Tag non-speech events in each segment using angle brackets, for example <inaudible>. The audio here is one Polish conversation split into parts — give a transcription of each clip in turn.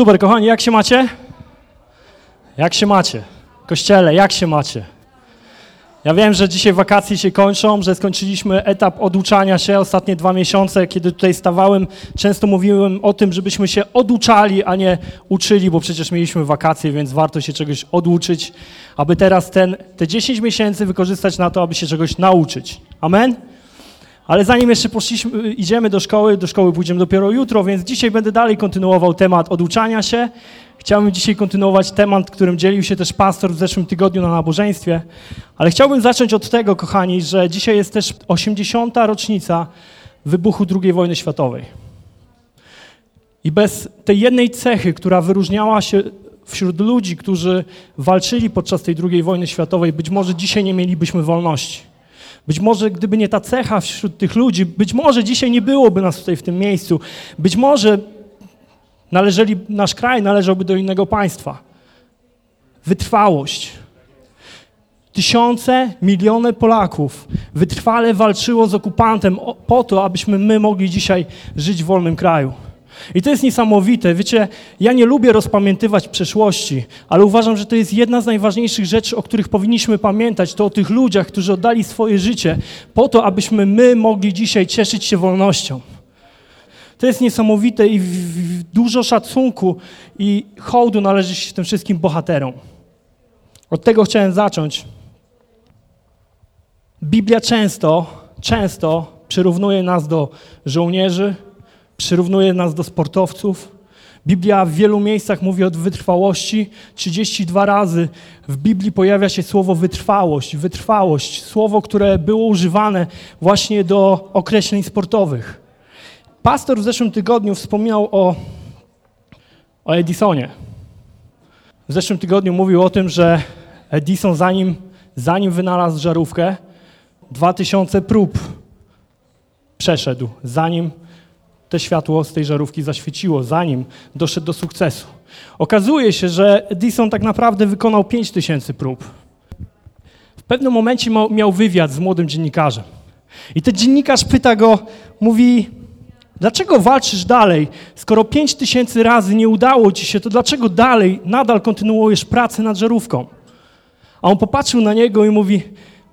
Super, kochani, jak się macie? Jak się macie? Kościele, jak się macie? Ja wiem, że dzisiaj wakacje się kończą, że skończyliśmy etap oduczania się ostatnie dwa miesiące. Kiedy tutaj stawałem, często mówiłem o tym, żebyśmy się oduczali, a nie uczyli, bo przecież mieliśmy wakacje, więc warto się czegoś oduczyć, aby teraz ten, te 10 miesięcy wykorzystać na to, aby się czegoś nauczyć. Amen? Ale zanim jeszcze poszliśmy, idziemy do szkoły, do szkoły pójdziemy dopiero jutro, więc dzisiaj będę dalej kontynuował temat oduczania się. Chciałbym dzisiaj kontynuować temat, którym dzielił się też pastor w zeszłym tygodniu na nabożeństwie. Ale chciałbym zacząć od tego, kochani, że dzisiaj jest też 80. rocznica wybuchu II wojny światowej. I bez tej jednej cechy, która wyróżniała się wśród ludzi, którzy walczyli podczas tej II wojny światowej, być może dzisiaj nie mielibyśmy wolności. Być może gdyby nie ta cecha wśród tych ludzi, być może dzisiaj nie byłoby nas tutaj w tym miejscu. Być może należeli, nasz kraj należałby do innego państwa. Wytrwałość. Tysiące, miliony Polaków wytrwale walczyło z okupantem po to, abyśmy my mogli dzisiaj żyć w wolnym kraju. I to jest niesamowite. Wiecie, ja nie lubię rozpamiętywać przeszłości, ale uważam, że to jest jedna z najważniejszych rzeczy, o których powinniśmy pamiętać. To o tych ludziach, którzy oddali swoje życie po to, abyśmy my mogli dzisiaj cieszyć się wolnością. To jest niesamowite i dużo szacunku i hołdu należy się tym wszystkim bohaterom. Od tego chciałem zacząć. Biblia często, często przyrównuje nas do żołnierzy, przyrównuje nas do sportowców. Biblia w wielu miejscach mówi o wytrwałości. 32 razy w Biblii pojawia się słowo wytrwałość, wytrwałość, słowo, które było używane właśnie do określeń sportowych. Pastor w zeszłym tygodniu wspomniał o, o Edisonie. W zeszłym tygodniu mówił o tym, że Edison zanim, zanim wynalazł żarówkę, 2000 prób przeszedł, zanim te światło z tej żarówki zaświeciło, zanim doszedł do sukcesu. Okazuje się, że Edison tak naprawdę wykonał 5000 prób. W pewnym momencie miał wywiad z młodym dziennikarzem. I ten dziennikarz pyta go, mówi, dlaczego walczysz dalej? Skoro 5000 razy nie udało ci się, to dlaczego dalej, nadal kontynuujesz pracę nad żarówką? A on popatrzył na niego i mówi,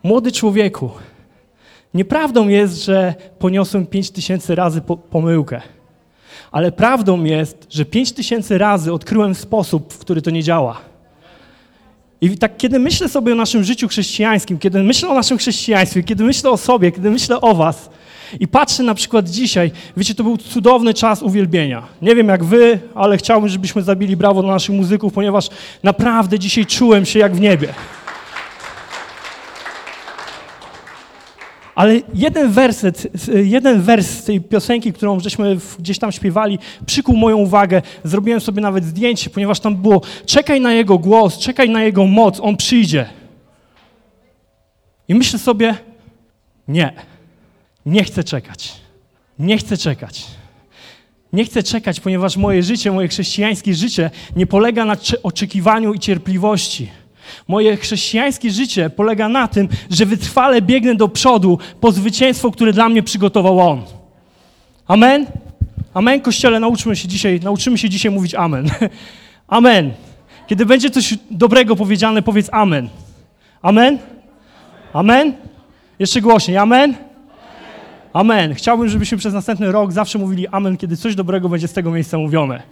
młody człowieku, Nieprawdą jest, że poniosłem pięć tysięcy razy po pomyłkę. Ale prawdą jest, że pięć tysięcy razy odkryłem sposób, w który to nie działa. I tak, kiedy myślę sobie o naszym życiu chrześcijańskim, kiedy myślę o naszym chrześcijaństwie, kiedy myślę o sobie, kiedy myślę o Was i patrzę na przykład dzisiaj, wiecie, to był cudowny czas uwielbienia. Nie wiem jak Wy, ale chciałbym, żebyśmy zabili brawo do naszych muzyków, ponieważ naprawdę dzisiaj czułem się jak w niebie. Ale jeden werset, jeden wers z tej piosenki, którą żeśmy gdzieś tam śpiewali, przykuł moją uwagę. Zrobiłem sobie nawet zdjęcie, ponieważ tam było czekaj na Jego głos, czekaj na Jego moc, On przyjdzie. I myślę sobie, nie, nie chcę czekać. Nie chcę czekać. Nie chcę czekać, ponieważ moje życie, moje chrześcijańskie życie nie polega na oczekiwaniu i cierpliwości. Moje chrześcijańskie życie polega na tym, że wytrwale biegnę do przodu po zwycięstwo, które dla mnie przygotował On. Amen? Amen, Kościele, nauczmy się dzisiaj, nauczymy się dzisiaj mówić amen. <laughs> amen. Kiedy będzie coś dobrego powiedziane, powiedz amen. Amen? Amen? Jeszcze głośniej. Amen? Amen. Chciałbym, żebyśmy przez następny rok zawsze mówili amen, kiedy coś dobrego będzie z tego miejsca mówione.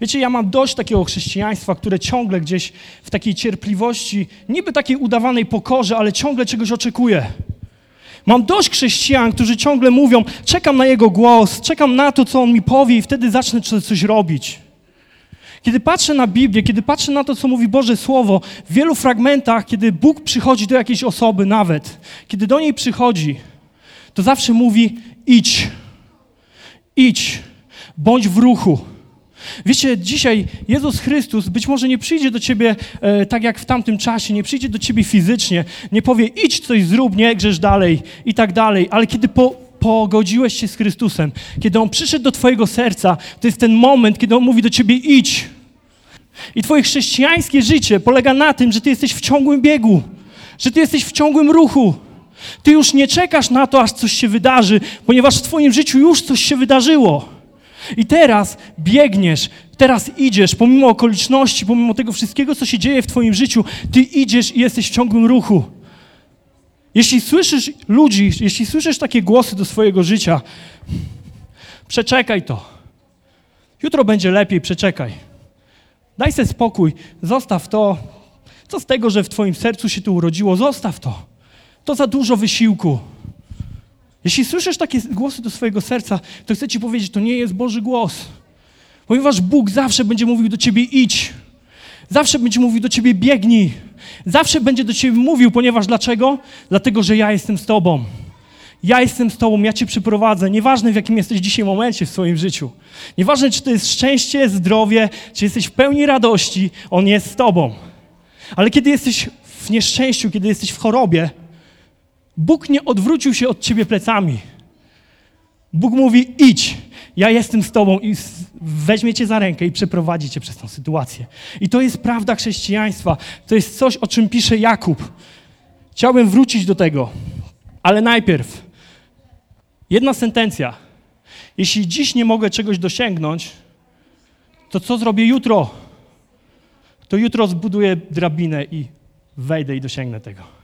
Wiecie, ja mam dość takiego chrześcijaństwa, które ciągle gdzieś w takiej cierpliwości, niby takiej udawanej pokorze, ale ciągle czegoś oczekuje. Mam dość chrześcijan, którzy ciągle mówią: czekam na Jego głos, czekam na to, co On mi powie, i wtedy zacznę coś robić. Kiedy patrzę na Biblię, kiedy patrzę na to, co mówi Boże Słowo, w wielu fragmentach, kiedy Bóg przychodzi do jakiejś osoby, nawet, kiedy do niej przychodzi, to zawsze mówi: idź, idź, bądź w ruchu. Wiecie, dzisiaj Jezus Chrystus być może nie przyjdzie do ciebie e, tak jak w tamtym czasie, nie przyjdzie do ciebie fizycznie, nie powie idź coś zrób, nie grzesz dalej i tak dalej, ale kiedy po, pogodziłeś się z Chrystusem, kiedy On przyszedł do twojego serca, to jest ten moment, kiedy On mówi do ciebie idź. I twoje chrześcijańskie życie polega na tym, że ty jesteś w ciągłym biegu, że ty jesteś w ciągłym ruchu. Ty już nie czekasz na to, aż coś się wydarzy, ponieważ w twoim życiu już coś się wydarzyło. I teraz biegniesz, teraz idziesz, pomimo okoliczności, pomimo tego wszystkiego, co się dzieje w Twoim życiu, Ty idziesz i jesteś w ciągłym ruchu. Jeśli słyszysz ludzi, jeśli słyszysz takie głosy do swojego życia, przeczekaj to. Jutro będzie lepiej, przeczekaj. Daj sobie spokój, zostaw to. Co z tego, że w Twoim sercu się to urodziło? Zostaw to. To za dużo wysiłku. Jeśli słyszysz takie głosy do swojego serca, to chcę Ci powiedzieć, to nie jest Boży głos. Ponieważ Bóg zawsze będzie mówił do Ciebie idź. Zawsze będzie mówił do Ciebie biegnij. Zawsze będzie do Ciebie mówił, ponieważ dlaczego? Dlatego, że ja jestem z Tobą. Ja jestem z Tobą, ja Cię przyprowadzę. Nieważne, w jakim jesteś dzisiaj momencie w swoim życiu. Nieważne, czy to jest szczęście, zdrowie, czy jesteś w pełni radości, On jest z Tobą. Ale kiedy jesteś w nieszczęściu, kiedy jesteś w chorobie, Bóg nie odwrócił się od ciebie plecami. Bóg mówi: idź, ja jestem z tobą i weźmie cię za rękę i przeprowadzi cię przez tę sytuację. I to jest prawda chrześcijaństwa. To jest coś, o czym pisze Jakub. Chciałbym wrócić do tego, ale najpierw jedna sentencja. Jeśli dziś nie mogę czegoś dosięgnąć, to co zrobię jutro? To jutro zbuduję drabinę i wejdę i dosięgnę tego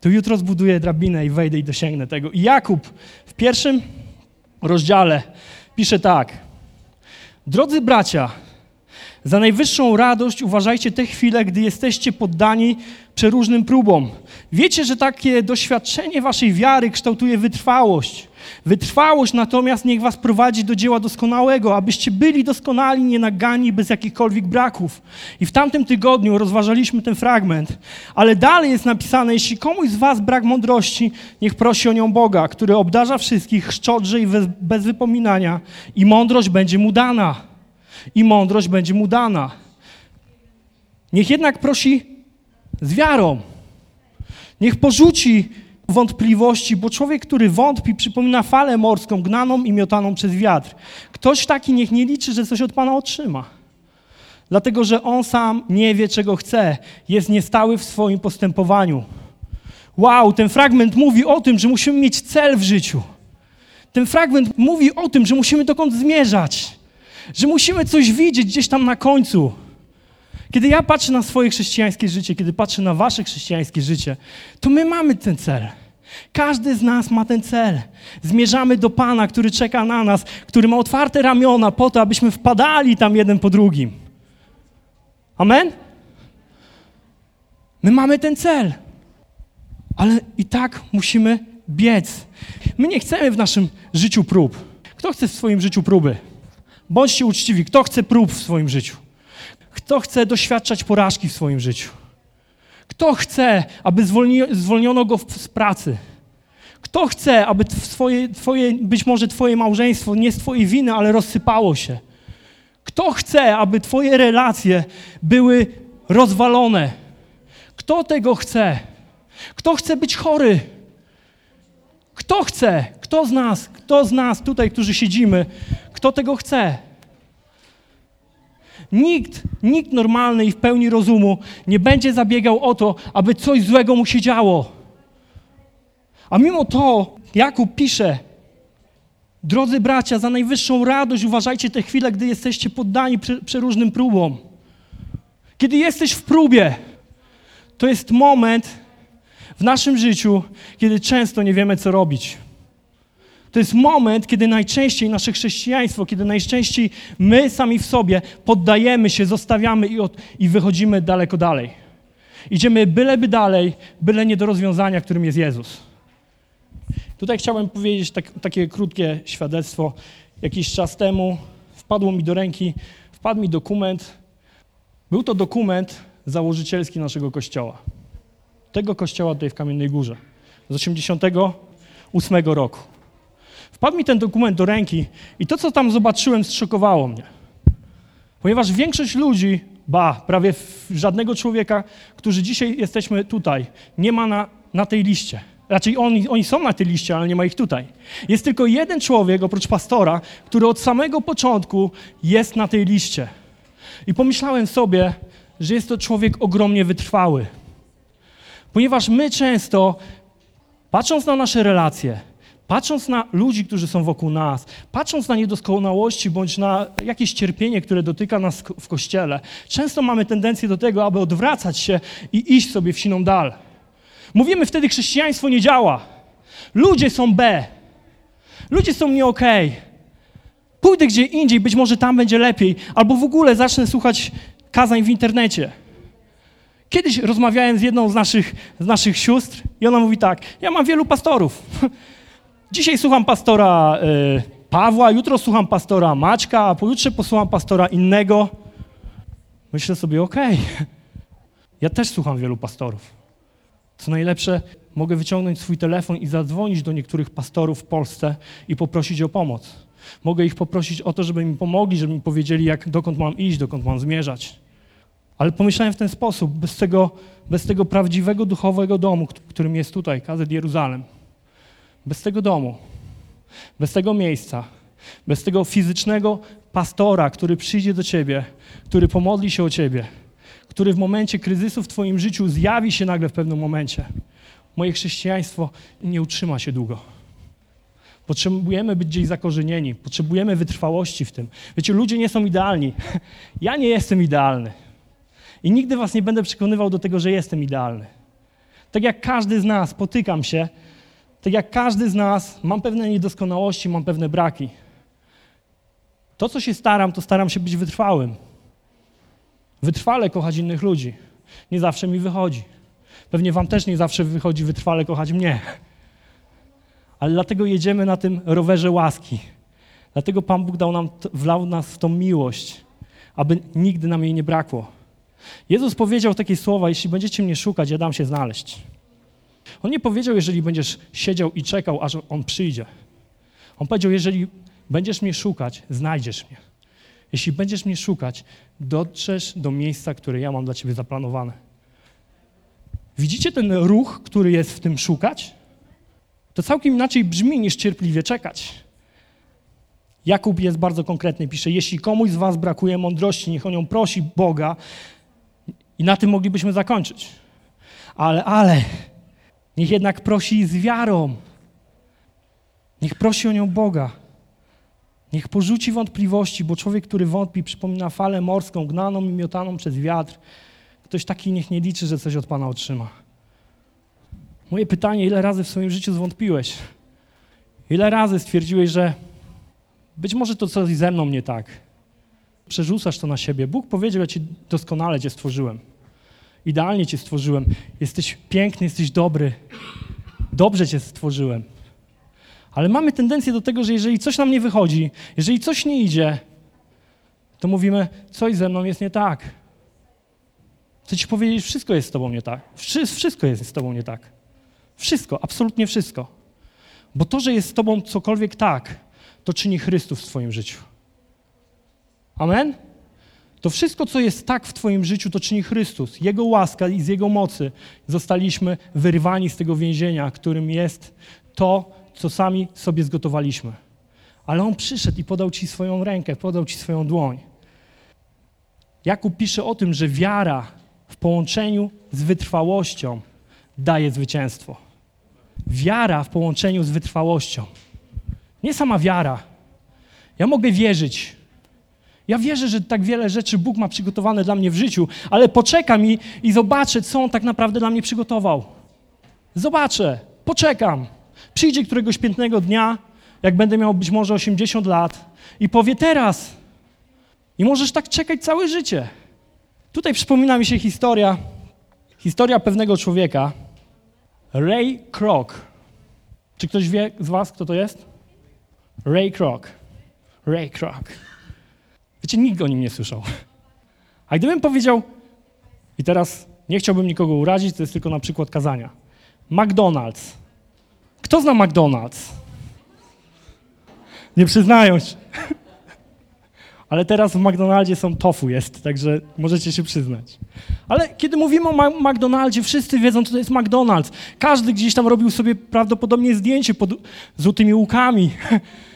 to jutro zbuduję drabinę i wejdę i dosięgnę tego. I Jakub w pierwszym rozdziale pisze tak. Drodzy bracia, za najwyższą radość uważajcie te chwile, gdy jesteście poddani przeróżnym próbom. Wiecie, że takie doświadczenie waszej wiary kształtuje wytrwałość. Wytrwałość natomiast niech was prowadzi do dzieła doskonałego, abyście byli doskonali, nienagani, bez jakichkolwiek braków. I w tamtym tygodniu rozważaliśmy ten fragment, ale dalej jest napisane, jeśli komuś z was brak mądrości, niech prosi o nią Boga, który obdarza wszystkich szczodrze i bez wypominania i mądrość będzie mu dana. I mądrość będzie mu dana. Niech jednak prosi z wiarą. Niech porzuci wątpliwości, bo człowiek, który wątpi, przypomina falę morską, gnaną i miotaną przez wiatr. Ktoś taki niech nie liczy, że coś od Pana otrzyma. Dlatego, że on sam nie wie, czego chce. Jest niestały w swoim postępowaniu. Wow, ten fragment mówi o tym, że musimy mieć cel w życiu. Ten fragment mówi o tym, że musimy dokąd zmierzać. Że musimy coś widzieć gdzieś tam na końcu. Kiedy ja patrzę na swoje chrześcijańskie życie, kiedy patrzę na wasze chrześcijańskie życie, to my mamy ten cel. Każdy z nas ma ten cel. Zmierzamy do Pana, który czeka na nas, który ma otwarte ramiona po to, abyśmy wpadali tam jeden po drugim. Amen? My mamy ten cel, ale i tak musimy biec. My nie chcemy w naszym życiu prób. Kto chce w swoim życiu próby? Bądźcie uczciwi. Kto chce prób w swoim życiu? Kto chce doświadczać porażki w swoim życiu? Kto chce, aby zwolni, zwolniono go z pracy? Kto chce, aby swoje, twoje, być może twoje małżeństwo nie z twojej winy, ale rozsypało się? Kto chce, aby twoje relacje były rozwalone? Kto tego chce? Kto chce być chory? Kto chce? Kto z nas? Kto z nas tutaj, którzy siedzimy? Kto tego chce? Nikt, nikt normalny i w pełni rozumu nie będzie zabiegał o to, aby coś złego mu się działo. A mimo to Jakub pisze, drodzy bracia, za najwyższą radość uważajcie te chwile, gdy jesteście poddani przeróżnym próbom. Kiedy jesteś w próbie, to jest moment w naszym życiu, kiedy często nie wiemy, co robić. To jest moment, kiedy najczęściej nasze chrześcijaństwo, kiedy najczęściej my sami w sobie poddajemy się, zostawiamy i, od, i wychodzimy daleko dalej. Idziemy byleby dalej, byle nie do rozwiązania, którym jest Jezus. Tutaj chciałem powiedzieć tak, takie krótkie świadectwo. Jakiś czas temu wpadło mi do ręki, wpadł mi dokument. Był to dokument założycielski naszego kościoła. Tego kościoła tutaj w Kamiennej Górze. Z 88 roku. Wpadł mi ten dokument do ręki i to, co tam zobaczyłem, zszokowało mnie. Ponieważ większość ludzi, ba, prawie żadnego człowieka, którzy dzisiaj jesteśmy tutaj, nie ma na, na tej liście. Raczej oni, oni są na tej liście, ale nie ma ich tutaj. Jest tylko jeden człowiek, oprócz pastora, który od samego początku jest na tej liście. I pomyślałem sobie, że jest to człowiek ogromnie wytrwały. Ponieważ my często, patrząc na nasze relacje, Patrząc na ludzi, którzy są wokół nas, patrząc na niedoskonałości bądź na jakieś cierpienie, które dotyka nas w kościele, często mamy tendencję do tego, aby odwracać się i iść sobie w siną dal. Mówimy wtedy, chrześcijaństwo nie działa. Ludzie są B. Ludzie są nie okej. Okay. Pójdę gdzie indziej, być może tam będzie lepiej, albo w ogóle zacznę słuchać kazań w internecie. Kiedyś rozmawiałem z jedną z naszych, z naszych sióstr i ona mówi tak, ja mam wielu pastorów. <laughs> Dzisiaj słucham pastora y, Pawła, jutro słucham pastora Maćka, a pojutrze posłucham pastora innego. Myślę sobie, okej, okay. ja też słucham wielu pastorów. Co najlepsze, mogę wyciągnąć swój telefon i zadzwonić do niektórych pastorów w Polsce i poprosić o pomoc. Mogę ich poprosić o to, żeby mi pomogli, żeby mi powiedzieli, jak, dokąd mam iść, dokąd mam zmierzać. Ale pomyślałem w ten sposób, bez tego, bez tego prawdziwego duchowego domu, którym jest tutaj, Kazet Jeruzalem, bez tego domu, bez tego miejsca, bez tego fizycznego pastora, który przyjdzie do ciebie, który pomodli się o ciebie, który w momencie kryzysu w twoim życiu zjawi się nagle w pewnym momencie, moje chrześcijaństwo nie utrzyma się długo. Potrzebujemy być gdzieś zakorzenieni, potrzebujemy wytrwałości w tym. Wiecie, ludzie nie są idealni. Ja nie jestem idealny. I nigdy was nie będę przekonywał do tego, że jestem idealny. Tak jak każdy z nas potykam się, tak jak każdy z nas mam pewne niedoskonałości, mam pewne braki. To, co się staram, to staram się być wytrwałym. Wytrwale kochać innych ludzi. Nie zawsze mi wychodzi. Pewnie wam też nie zawsze wychodzi wytrwale kochać mnie. Ale dlatego jedziemy na tym rowerze łaski. Dlatego Pan Bóg dał nam, wlał nas w tą miłość, aby nigdy nam jej nie brakło. Jezus powiedział takie słowa, jeśli będziecie mnie szukać, ja dam się znaleźć. On nie powiedział, jeżeli będziesz siedział i czekał, aż On przyjdzie. On powiedział, jeżeli będziesz mnie szukać, znajdziesz mnie. Jeśli będziesz mnie szukać, dotrzesz do miejsca, które ja mam dla ciebie zaplanowane. Widzicie ten ruch, który jest w tym szukać? To całkiem inaczej brzmi niż cierpliwie czekać. Jakub jest bardzo konkretny, pisze, jeśli komuś z was brakuje mądrości, niech on ją prosi Boga i na tym moglibyśmy zakończyć. Ale, ale, niech jednak prosi z wiarą. Niech prosi o nią Boga. Niech porzuci wątpliwości, bo człowiek, który wątpi, przypomina falę morską, gnaną i miotaną przez wiatr. Ktoś taki niech nie liczy, że coś od Pana otrzyma. Moje pytanie, ile razy w swoim życiu zwątpiłeś? Ile razy stwierdziłeś, że być może to coś ze mną nie tak? Przerzucasz to na siebie. Bóg powiedział, ja ci doskonale cię stworzyłem. Idealnie cię stworzyłem. Jesteś piękny, jesteś dobry. Dobrze cię stworzyłem. Ale mamy tendencję do tego, że jeżeli coś nam nie wychodzi, jeżeli coś nie idzie, to mówimy, coś ze mną jest nie tak. Chcę ci powiedzieć, wszystko jest z tobą nie tak. Wszystko jest z tobą nie tak. Wszystko, absolutnie wszystko. Bo to, że jest z tobą cokolwiek tak, to czyni Chrystus w twoim życiu. Amen? To wszystko, co jest tak w Twoim życiu, to czyni Chrystus. Jego łaska i z Jego mocy zostaliśmy wyrwani z tego więzienia, którym jest to, co sami sobie zgotowaliśmy. Ale On przyszedł i podał Ci swoją rękę, podał Ci swoją dłoń. Jakub pisze o tym, że wiara w połączeniu z wytrwałością daje zwycięstwo. Wiara w połączeniu z wytrwałością. Nie sama wiara. Ja mogę wierzyć. Ja wierzę, że tak wiele rzeczy Bóg ma przygotowane dla mnie w życiu, ale poczekam i, i zobaczę, co On tak naprawdę dla mnie przygotował. Zobaczę, poczekam. Przyjdzie któregoś pięknego dnia, jak będę miał być może 80 lat i powie teraz. I możesz tak czekać całe życie. Tutaj przypomina mi się historia, historia pewnego człowieka, Ray Kroc. Czy ktoś wie z was, kto to jest? Ray Kroc. Ray Kroc. Wiecie, nikt o nim nie słyszał. A gdybym powiedział, i teraz nie chciałbym nikogo urazić, to jest tylko na przykład kazania. McDonald's. Kto zna McDonald's? Nie przyznają się. <laughs> Ale teraz w McDonaldzie są tofu jest, także możecie się przyznać. Ale kiedy mówimy o McDonaldzie, wszyscy wiedzą, co to jest McDonald's. Każdy gdzieś tam robił sobie prawdopodobnie zdjęcie pod złotymi łukami <laughs>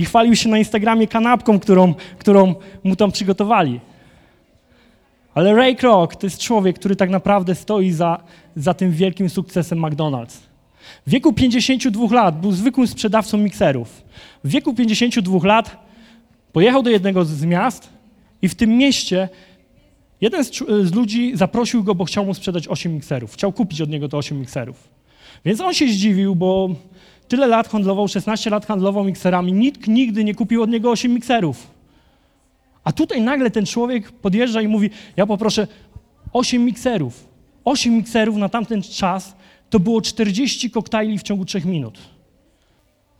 i chwalił się na Instagramie kanapką, którą, którą mu tam przygotowali. Ale Ray Kroc to jest człowiek, który tak naprawdę stoi za, za tym wielkim sukcesem McDonald's. W wieku 52 lat był zwykłym sprzedawcą mikserów. W wieku 52 lat pojechał do jednego z miast i w tym mieście jeden z, z ludzi zaprosił go, bo chciał mu sprzedać 8 mikserów. Chciał kupić od niego te 8 mikserów. Więc on się zdziwił, bo tyle lat handlował, 16 lat handlował mikserami, nikt nigdy nie kupił od niego 8 mikserów. A tutaj nagle ten człowiek podjeżdża i mówi: Ja poproszę 8 mikserów. 8 mikserów na tamten czas to było 40 koktajli w ciągu 3 minut.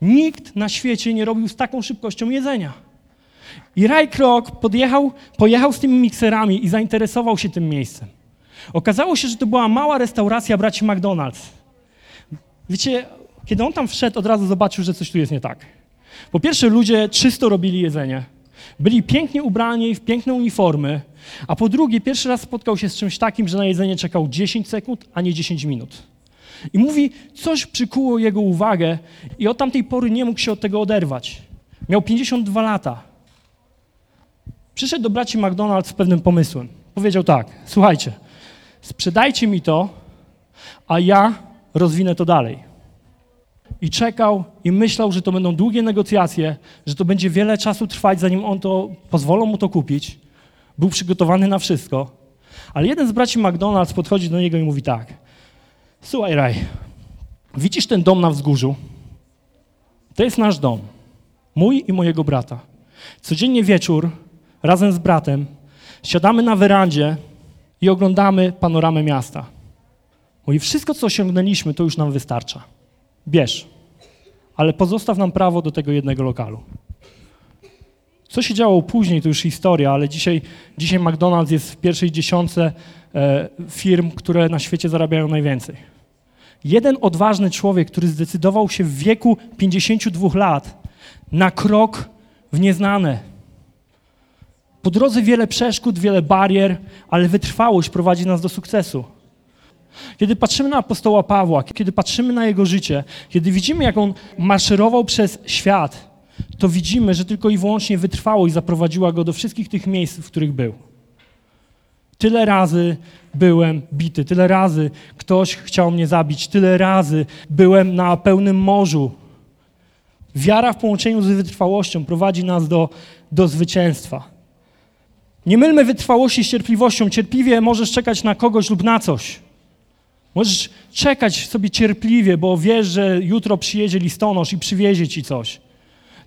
Nikt na świecie nie robił z taką szybkością jedzenia. I Ray Kroc podjechał, pojechał z tymi mikserami i zainteresował się tym miejscem. Okazało się, że to była mała restauracja braci McDonald's. Wiecie, kiedy on tam wszedł, od razu zobaczył, że coś tu jest nie tak. Po pierwsze, ludzie czysto robili jedzenie. Byli pięknie ubrani w piękne uniformy, a po drugie, pierwszy raz spotkał się z czymś takim, że na jedzenie czekał 10 sekund, a nie 10 minut. I mówi, coś przykuło jego uwagę i od tamtej pory nie mógł się od tego oderwać. Miał 52 lata. Przyszedł do braci McDonald's z pewnym pomysłem. Powiedział tak, słuchajcie, sprzedajcie mi to, a ja rozwinę to dalej. I czekał i myślał, że to będą długie negocjacje, że to będzie wiele czasu trwać, zanim on to, pozwolą mu to kupić. Był przygotowany na wszystko. Ale jeden z braci McDonald's podchodzi do niego i mówi tak. Słuchaj, Raj, widzisz ten dom na wzgórzu? To jest nasz dom. Mój i mojego brata. Codziennie wieczór, razem z bratem, siadamy na werandzie i oglądamy panoramę miasta. Mówi, wszystko, co osiągnęliśmy, to już nam wystarcza. Bierz, ale pozostaw nam prawo do tego jednego lokalu. Co się działo później, to już historia, ale dzisiaj, dzisiaj McDonald's jest w pierwszej dziesiątce e, firm, które na świecie zarabiają najwięcej. Jeden odważny człowiek, który zdecydował się w wieku 52 lat na krok w nieznane. Po drodze wiele przeszkód, wiele barier, ale wytrwałość prowadzi nas do sukcesu. Kiedy patrzymy na apostoła Pawła, kiedy patrzymy na jego życie, kiedy widzimy, jak on maszerował przez świat, to widzimy, że tylko i wyłącznie wytrwałość zaprowadziła go do wszystkich tych miejsc, w których był. Tyle razy byłem bity, tyle razy ktoś chciał mnie zabić, tyle razy byłem na pełnym morzu. Wiara w połączeniu z wytrwałością prowadzi nas do, do zwycięstwa. Nie mylmy wytrwałości z cierpliwością. Cierpliwie możesz czekać na kogoś lub na coś. Możesz czekać sobie cierpliwie, bo wiesz, że jutro przyjedzie listonosz i przywiezie ci coś.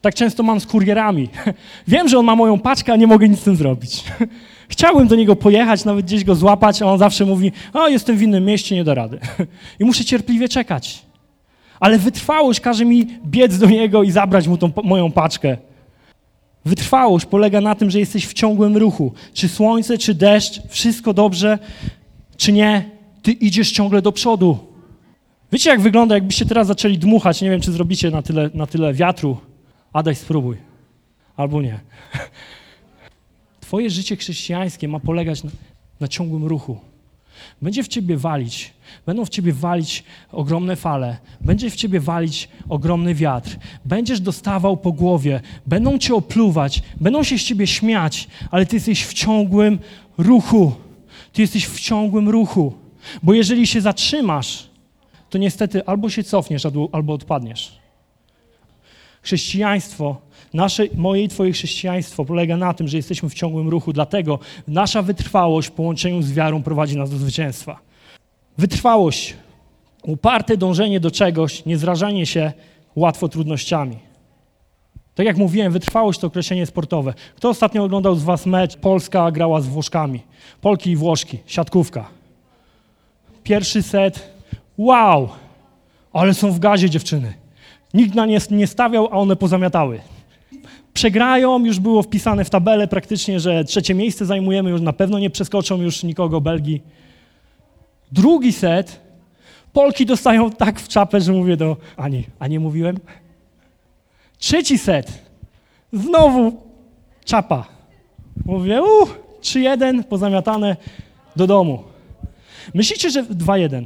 Tak często mam z kurierami. <laughs> Wiem, że on ma moją paczkę, a nie mogę nic z tym zrobić. <laughs> Chciałbym do niego pojechać, nawet gdzieś go złapać, a on zawsze mówi, o, jestem w innym mieście, nie da rady. <laughs> I muszę cierpliwie czekać. Ale wytrwałość każe mi biec do niego i zabrać mu tą moją paczkę. Wytrwałość polega na tym, że jesteś w ciągłym ruchu. Czy słońce, czy deszcz, wszystko dobrze, czy nie, ty idziesz ciągle do przodu. Wiecie, jak wygląda, jakbyście teraz zaczęli dmuchać, nie wiem, czy zrobicie na tyle, na tyle wiatru. Adaś, spróbuj. Albo nie. <laughs> Twoje życie chrześcijańskie ma polegać na, na ciągłym ruchu. Będzie w ciebie walić, będą w ciebie walić ogromne fale, będzie w ciebie walić ogromny wiatr, będziesz dostawał po głowie, będą cię opluwać, będą się z ciebie śmiać, ale ty jesteś w ciągłym ruchu. Ty jesteś w ciągłym ruchu. Bo jeżeli się zatrzymasz, to niestety albo się cofniesz, albo, odpadniesz. Chrześcijaństwo, nasze, moje i Twoje chrześcijaństwo polega na tym, że jesteśmy w ciągłym ruchu, dlatego nasza wytrwałość w połączeniu z wiarą prowadzi nas do zwycięstwa. Wytrwałość, uparte dążenie do czegoś, nie zrażanie się łatwo trudnościami. Tak jak mówiłem, wytrwałość to określenie sportowe. Kto ostatnio oglądał z Was mecz? Polska grała z Włoszkami. Polki i Włoszki, siatkówka. Pierwszy set, wow, ale są w gazie dziewczyny. Nikt na nie nie stawiał, a one pozamiatały. Przegrają, już było wpisane w tabelę praktycznie, że trzecie miejsce zajmujemy, już na pewno nie przeskoczą już nikogo Belgii. Drugi set, Polki dostają tak w czapę, że mówię do Ani, a nie mówiłem? Trzeci set, znowu czapa. Mówię, uh, 3-1, pozamiatane do domu. Myślicie, że 2-1.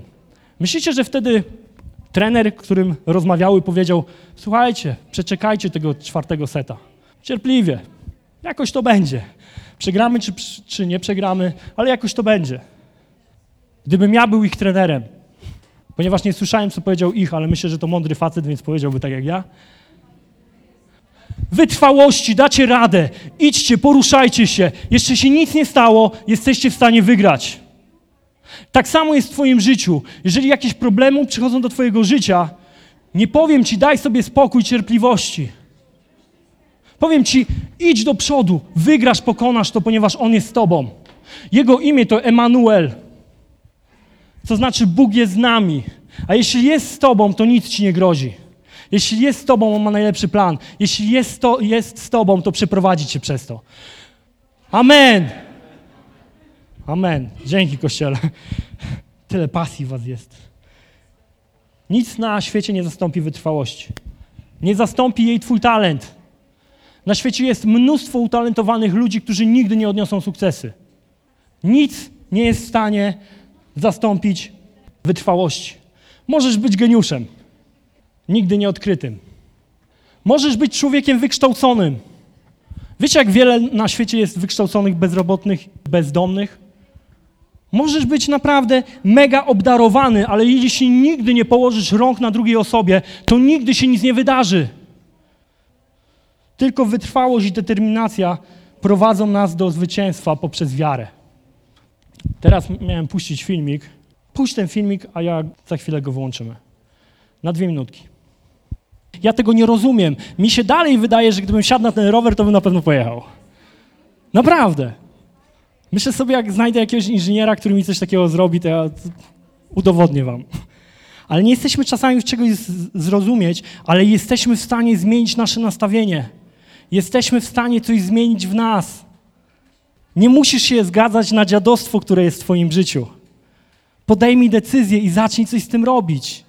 Myślicie, że wtedy trener, którym rozmawiały, powiedział: Słuchajcie, przeczekajcie tego czwartego seta. Cierpliwie. Jakoś to będzie. Przegramy czy, czy nie przegramy, ale jakoś to będzie. Gdybym ja był ich trenerem, Ponieważ nie słyszałem, co powiedział ich, ale myślę, że to mądry facet, więc powiedziałby tak jak ja. Wytrwałości, dacie radę, idźcie, poruszajcie się. Jeszcze się nic nie stało, jesteście w stanie wygrać. Tak samo jest w Twoim życiu. Jeżeli jakieś problemy przychodzą do Twojego życia, nie powiem Ci, daj sobie spokój, cierpliwości. Powiem Ci, idź do przodu, wygrasz, pokonasz to, ponieważ On jest z Tobą. Jego imię to Emanuel, co znaczy Bóg jest z nami. A jeśli jest z Tobą, to nic Ci nie grozi. Jeśli jest z Tobą, On ma najlepszy plan. Jeśli jest, to, jest z Tobą, to przeprowadzi Cię przez to. Amen. Amen. Dzięki, Kościele. Tyle pasji Was jest. Nic na świecie nie zastąpi wytrwałości. Nie zastąpi jej Twój talent. Na świecie jest mnóstwo utalentowanych ludzi, którzy nigdy nie odniosą sukcesy. Nic nie jest w stanie zastąpić wytrwałości. Możesz być geniuszem, nigdy nieodkrytym. Możesz być człowiekiem wykształconym. Wiecie, jak wiele na świecie jest wykształconych bezrobotnych, bezdomnych? Możesz być naprawdę mega obdarowany, ale jeśli nigdy nie położysz rąk na drugiej osobie, to nigdy się nic nie wydarzy. Tylko wytrwałość i determinacja prowadzą nas do zwycięstwa poprzez wiarę. Teraz miałem puścić filmik. Puść ten filmik, a ja za chwilę go wyłączymy. Na dwie minutki. Ja tego nie rozumiem. Mi się dalej wydaje, że gdybym siadł na ten rower, to bym na pewno pojechał. Naprawdę. Myślę sobie, jak znajdę jakiegoś inżyniera, który mi coś takiego zrobi, to ja udowodnię wam. Ale nie jesteśmy czasami w czegoś zrozumieć, ale jesteśmy w stanie zmienić nasze nastawienie. Jesteśmy w stanie coś zmienić w nas. Nie musisz się zgadzać na dziadostwo, które jest w Twoim życiu. Podejmij decyzję i zacznij coś z tym robić.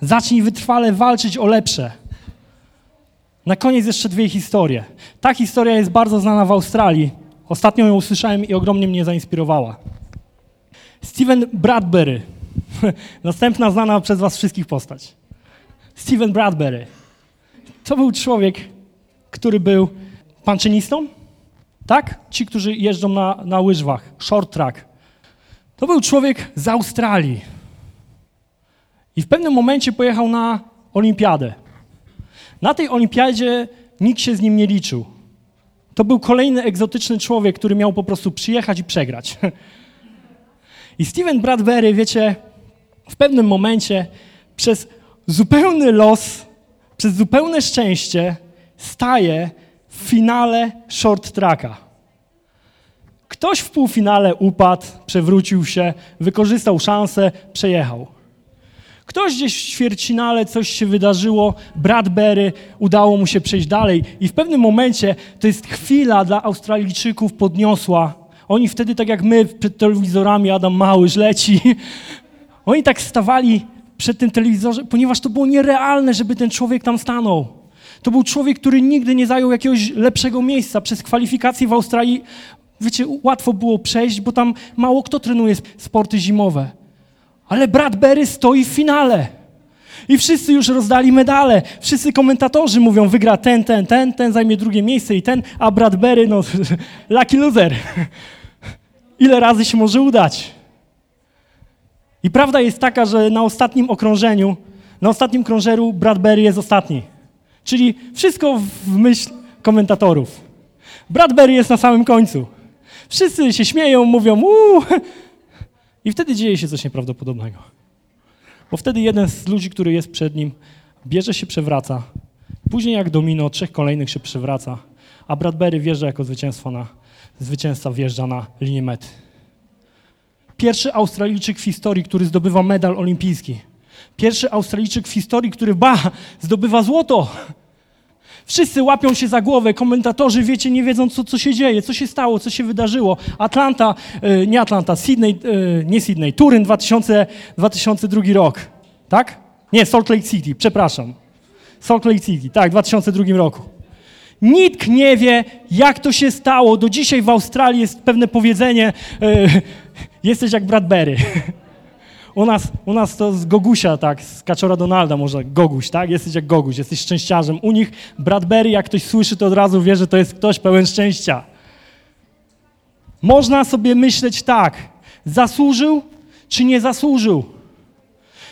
Zacznij wytrwale walczyć o lepsze. Na koniec jeszcze dwie historie. Ta historia jest bardzo znana w Australii. Ostatnio ją usłyszałem i ogromnie mnie zainspirowała. Steven Bradbury. <laughs> Następna znana przez Was wszystkich postać. Steven Bradbury. To był człowiek, który był panczynistą, tak? Ci, którzy jeżdżą na, na łyżwach, short track. To był człowiek z Australii. I w pewnym momencie pojechał na olimpiadę. Na tej olimpiadzie nikt się z nim nie liczył. To był kolejny egzotyczny człowiek, który miał po prostu przyjechać i przegrać. <laughs> I Steven Bradbury, wiecie, w pewnym momencie przez zupełny los, przez zupełne szczęście staje w finale short tracka. Ktoś w półfinale upadł, przewrócił się, wykorzystał szansę, przejechał. Ktoś gdzieś w ćwierćfinale coś się wydarzyło, Bradbury, udało mu się przejść dalej i w pewnym momencie to jest chwila dla Australijczyków podniosła. Oni wtedy, tak jak my przed telewizorami, Adam Małyż leci, <laughs> oni tak stawali przed tym telewizorem, ponieważ to było nierealne, żeby ten człowiek tam stanął. To był człowiek, który nigdy nie zajął jakiegoś lepszego miejsca. Przez kwalifikacje w Australii, wiecie, łatwo było przejść, bo tam mało kto trenuje sporty zimowe. Ale Bradbury stoi w finale. I wszyscy już rozdali medale. Wszyscy komentatorzy mówią, wygra ten, ten, ten, ten zajmie drugie miejsce i ten, a Bradbury, no, <laughs> lucky loser. <laughs> Ile razy się może udać? I prawda jest taka, że na ostatnim okrążeniu, na ostatnim krążeru Bradbury jest ostatni. Czyli wszystko w myśl komentatorów. Bradbury jest na samym końcu. Wszyscy się śmieją, mówią uuu. I wtedy dzieje się coś nieprawdopodobnego. Bo wtedy jeden z ludzi, który jest przed nim, bierze się, przewraca. Później jak domino, trzech kolejnych się przewraca. A Bradbury wjeżdża jako zwycięstwo na, zwycięzca wjeżdża na linię mety. Pierwszy Australijczyk w historii, który zdobywa medal olimpijski. Pierwszy Australijczyk w historii, który, ba, zdobywa złoto. Wszyscy łapią się za głowę, komentatorzy, wiecie, nie wiedzą, co, co się dzieje, co się stało, co się wydarzyło. Atlanta, e, nie Atlanta, Sydney, e, nie Sydney, Turyn 2000, 2002 rok, tak? Nie, Salt Lake City, przepraszam. Salt Lake City, tak, w 2002 roku. Nikt nie wie, jak to się stało. Do dzisiaj w Australii jest pewne powiedzenie, e, <laughs> jesteś jak Bradbury. <laughs> U nas, u nas to z Gogusia, tak, z Kaczora Donalda może Goguś, tak? Jesteś jak Goguś, jesteś szczęściarzem. U nich Bradbury, jak ktoś słyszy, to od razu wie, że to jest ktoś pełen szczęścia. Można sobie myśleć tak, zasłużył czy nie zasłużył.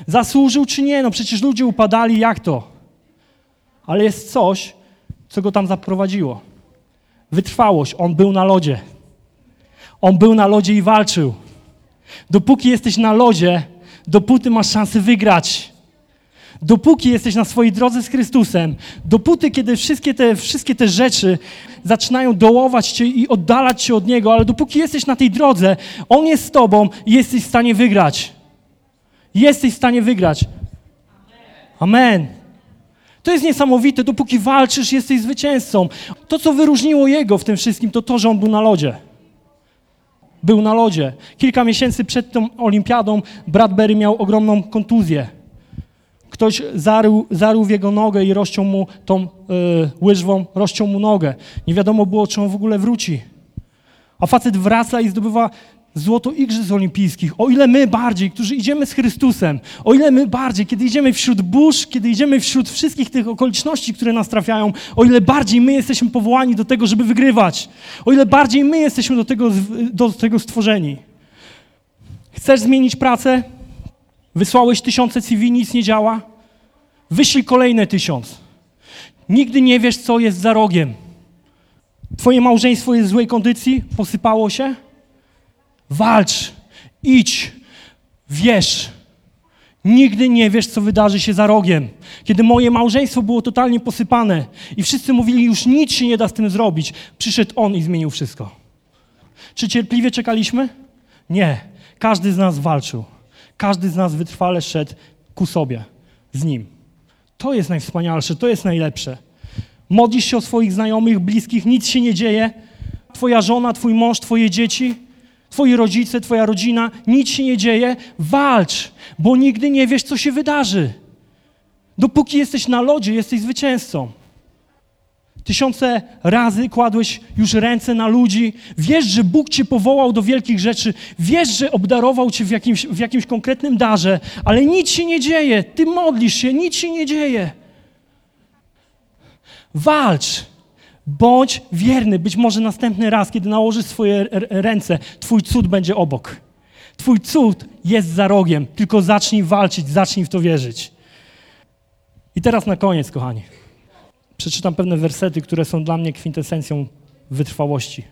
Zasłużył czy nie? No przecież ludzie upadali, jak to? Ale jest coś, co go tam zaprowadziło. Wytrwałość. On był na lodzie. On był na lodzie i walczył. Dopóki jesteś na lodzie, dopóty masz szansę wygrać. Dopóki jesteś na swojej drodze z Chrystusem, dopóty, kiedy wszystkie te, wszystkie te rzeczy zaczynają dołować cię i oddalać cię od Niego, ale dopóki jesteś na tej drodze, On jest z tobą i jesteś w stanie wygrać. Jesteś w stanie wygrać. Amen. To jest niesamowite, dopóki walczysz, jesteś zwycięzcą. To, co wyróżniło Jego w tym wszystkim, to to, że On był na lodzie. Był na lodzie. Kilka miesięcy przed tą olimpiadą Bradbury miał ogromną kontuzję ktoś zarył, zarył w jego nogę i rozciął mu tą y, łyżwą, rozciął mu nogę. Nie wiadomo było, czy on w ogóle wróci. A facet wraca i zdobywa złoto igrzysk olimpijskich. O ile my bardziej, którzy idziemy z Chrystusem, o ile my bardziej, kiedy idziemy wśród burz, kiedy idziemy wśród wszystkich tych okoliczności, które nas trafiają, o ile bardziej my jesteśmy powołani do tego, żeby wygrywać. O ile bardziej my jesteśmy do tego, do tego stworzeni. Chcesz zmienić pracę? Wysłałeś tysiące CV, nic nie działa? Wyślij kolejne tysiąc. Nigdy nie wiesz, co jest za rogiem. Twoje małżeństwo jest w złej kondycji, posypało się? Walcz, idź, wiesz. Nigdy nie wiesz, co wydarzy się za rogiem. Kiedy moje małżeństwo było totalnie posypane i wszyscy mówili, już nic się nie da z tym zrobić, przyszedł On i zmienił wszystko. Czy cierpliwie czekaliśmy? Nie. Każdy z nas walczył. Każdy z nas wytrwale szedł ku sobie, z Nim. To jest najwspanialsze, to jest najlepsze. Modlisz się o swoich znajomych, bliskich, nic się nie dzieje. Twoja żona, twój mąż, twoje dzieci, twoi rodzice, twoja rodzina, nic się nie dzieje. Walcz, bo nigdy nie wiesz, co się wydarzy. Dopóki jesteś na lodzie, jesteś zwycięzcą. Tysiące razy kładłeś już ręce na ludzi. Wiesz, że Bóg cię powołał do wielkich rzeczy. Wiesz, że obdarował cię w jakimś, w jakimś konkretnym darze, ale nic się nie dzieje. Ty modlisz się, nic się nie dzieje. Walcz. Bądź wierny. Być może następny raz, kiedy nałożysz swoje ręce, Twój cud będzie obok. Twój cud jest za rogiem. Tylko zacznij walczyć, zacznij w to wierzyć. I teraz na koniec, kochani przeczytam pewne wersety, które są dla mnie kwintesencją wytrwałości.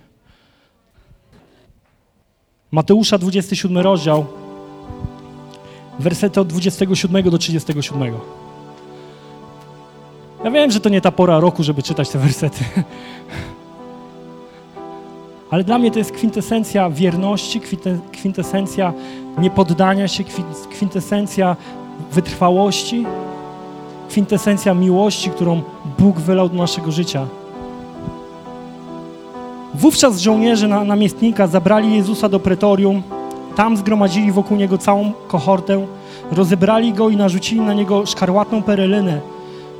Mateusza 27 rozdział, wersety od 27 do 37. Ja wiem, że to nie ta pora roku, żeby czytać te wersety. Ale dla mnie to jest kwintesencja wierności, kwintesencja niepoddania się, kwintesencja wytrwałości, kwintesencja miłości, którą Bóg wylał do naszego życia. Wówczas żołnierze na, namiestnika zabrali Jezusa do pretorium, tam zgromadzili wokół Niego całą kohortę, rozebrali Go i narzucili na Niego szkarłatną perelynę.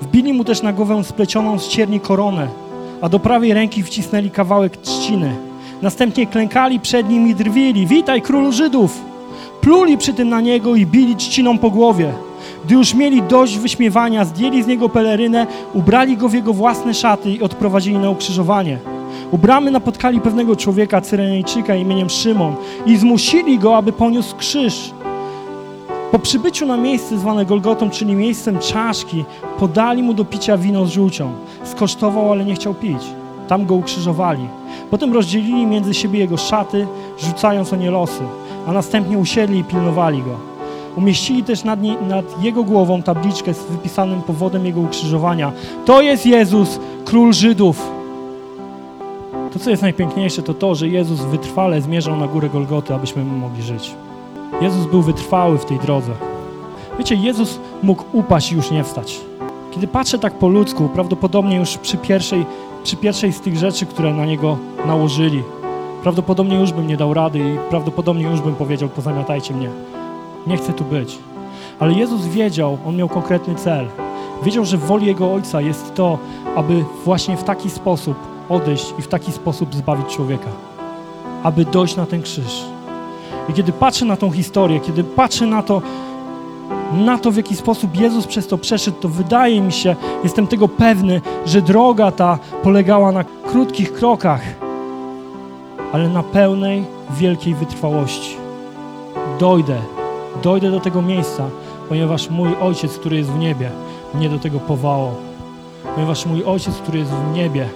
Wbili Mu też na głowę splecioną z cierni koronę, a do prawej ręki wcisnęli kawałek trzciny. Następnie klękali przed Nim i drwili, witaj królu Żydów! Pluli przy tym na Niego i bili trzciną po głowie. Gdy już mieli dość wyśmiewania, zdjęli z niego pelerynę, ubrali go w jego własne szaty i odprowadzili na ukrzyżowanie. U bramy napotkali pewnego człowieka, Cyrenejczyka imieniem Szymon i zmusili go, aby poniósł krzyż. Po przybyciu na miejsce zwane Golgotą, czyli miejscem czaszki, podali mu do picia wino z żółcią. Skosztował, ale nie chciał pić. Tam go ukrzyżowali. Potem rozdzielili między siebie jego szaty, rzucając o nie losy, a następnie usiedli i pilnowali go. Umieścili też nad, nie, nad, jego głową tabliczkę z wypisanym powodem jego ukrzyżowania. To jest Jezus, król Żydów. To, co jest najpiękniejsze, to to, że Jezus wytrwale zmierzał na górę Golgoty, abyśmy mogli żyć. Jezus był wytrwały w tej drodze. Wiecie, Jezus mógł upaść i już nie wstać. Kiedy patrzę tak po ludzku, prawdopodobnie już przy pierwszej, przy pierwszej z tych rzeczy, które na Niego nałożyli, prawdopodobnie już bym nie dał rady i prawdopodobnie już bym powiedział, pozamiatajcie mnie nie chcę tu być. Ale Jezus wiedział, On miał konkretny cel. Wiedział, że woli Jego Ojca jest to, aby właśnie w taki sposób odejść i w taki sposób zbawić człowieka. Aby dojść na ten krzyż. I kiedy patrzę na tą historię, kiedy patrzę na to, na to, w jaki sposób Jezus przez to przeszedł, to wydaje mi się, jestem tego pewny, że droga ta polegała na krótkich krokach, ale na pełnej, wielkiej wytrwałości. Dojdę, dojdę do tego miejsca, ponieważ mój Ojciec, który jest w niebie, mnie do tego powołał. Ponieważ mój Ojciec, który jest w niebie,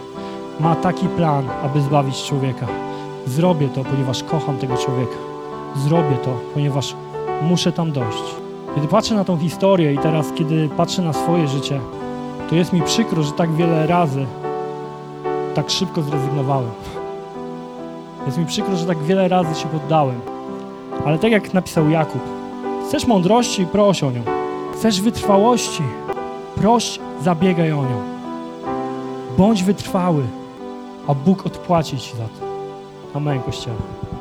ma taki plan, aby zbawić człowieka. Zrobię to, ponieważ kocham tego człowieka. Zrobię to, ponieważ muszę tam dojść. Kiedy patrzę na tą historię i teraz, kiedy patrzę na swoje życie, to jest mi przykro, że tak wiele razy tak szybko zrezygnowałem. <laughs> Jest mi przykro, że tak wiele razy się poddałem. Ale tak jak napisał Jakub, chcesz mądrości, proś o nią. Chcesz wytrwałości, proś, zabiegaj o nią. Bądź wytrwały, a Bóg odpłaci ci za to. Amen, Kościele.